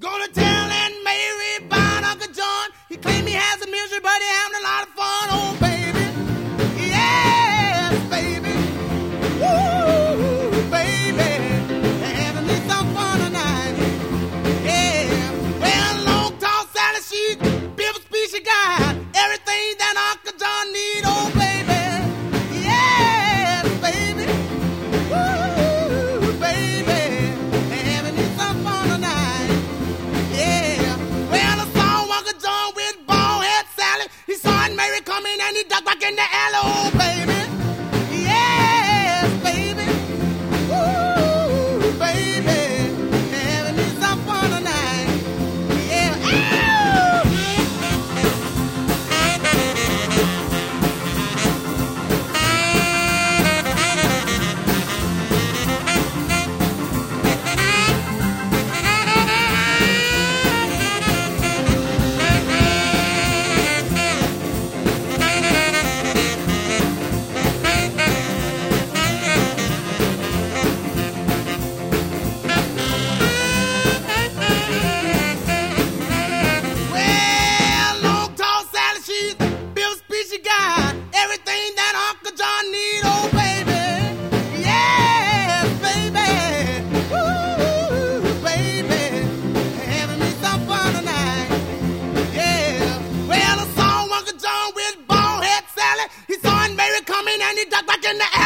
Gonna tell Aunt Mary about Uncle John. He claim he has a misery, but he having a lot Back the alley, baby. be duck back in the.